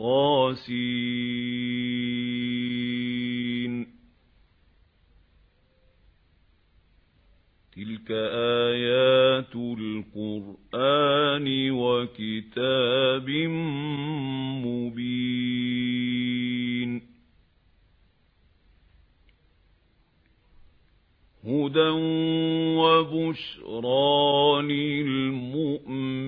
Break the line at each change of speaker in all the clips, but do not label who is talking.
طاسين تلك آيات القرآن وكتاب مبين. هدى وبشرى للمؤمنين.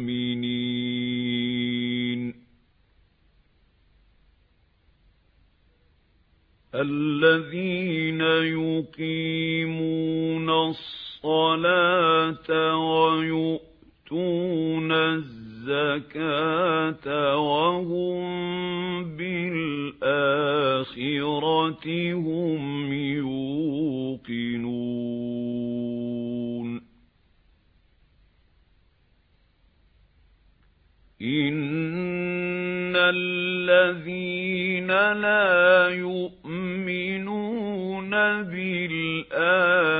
الذين يقيمون الصلاة ويؤتون الزكاة وهم بالآخرة هم يوقنون. إن الذين لا يؤمنون بالآخرة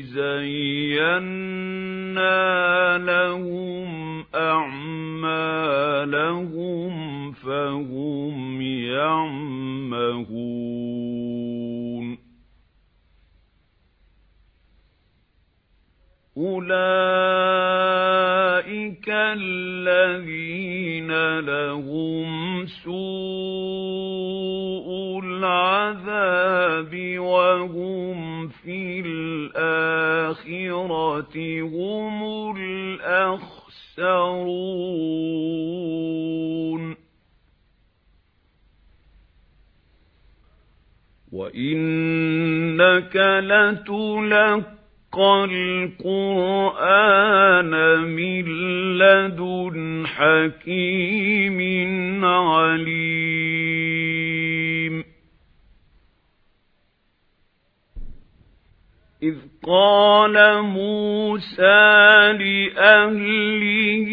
زينا لهم أعمالهم فهم يعمهون أولئك الذين العذاب وهم في الآخرة هم الأخسرون. وإنك لتلقى القرآن من لدن حكيم عليم. قال موسى لأهله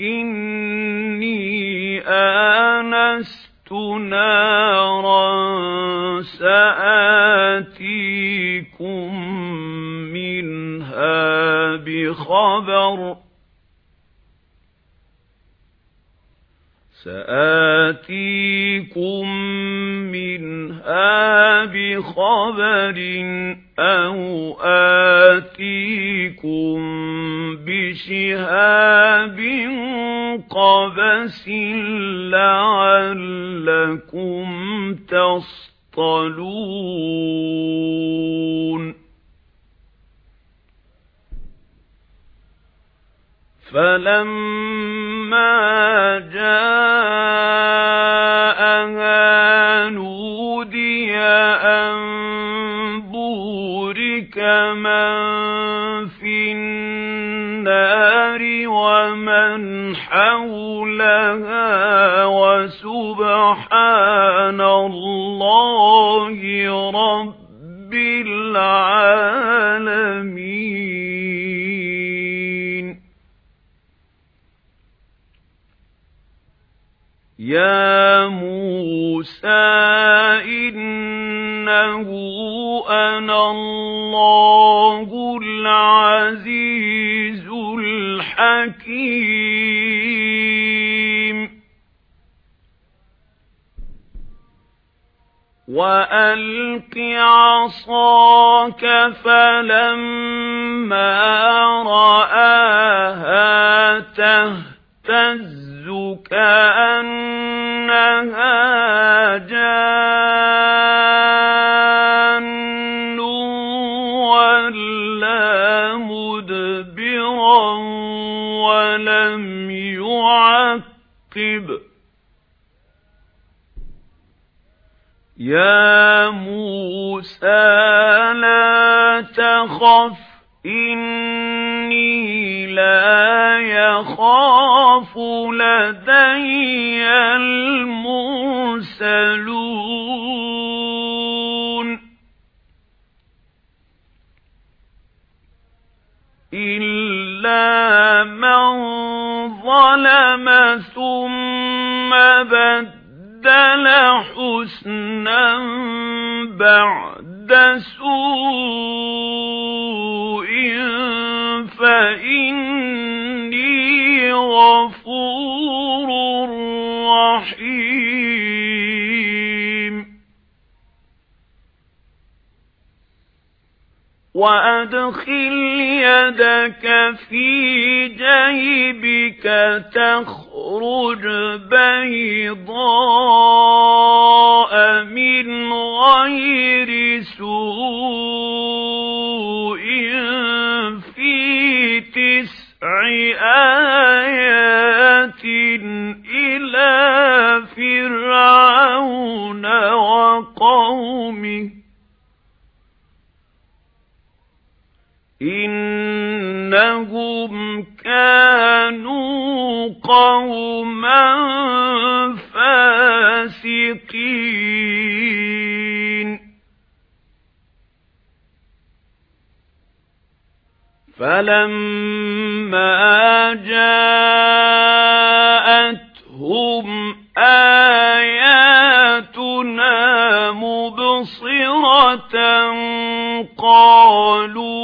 إني آنست نارا سآتيكم منها بخبر سآتيكم منها بخبر أو آتيكم بشهاب قبس لعلكم تصطلون فَلَمَّا جَاءَهَا بُورِكَ مَن فِي النَّارِ وَمَنْ حَوْلَهَا وَسُبْحَانَ اللَّهِ رَبِّ الْعَالَمِينَ. يَا مُوسَى إِنَّهُ أَنَا اللَّهُ الْعَزِيزُ الْحَكِيمُ. وَأَلْقِ عَصَاكَ فَلَمَّا رَآهَا تَهْتَزُّ كَأَنَّهَا مُدْبِرًا وَلَمْ يُعَقِّبْ يَا مُوسَى لَا تَخَفْ إِنِّي لَا يَخَافُ لَدَيَّ الْمُرْسَلُونَ ثُمَّ بَدَّلَ حُسْنًا بَعْدَ سُوءٍ فَإِنِّي وأدخل يدك في جيبك تخرج بيضاء من غير سوء قَوْمًا فَاسِقِينَ. فَلَمَّا جَاءَتْهُمْ آيَاتُنَا مُبْصِرَةً قَالُوا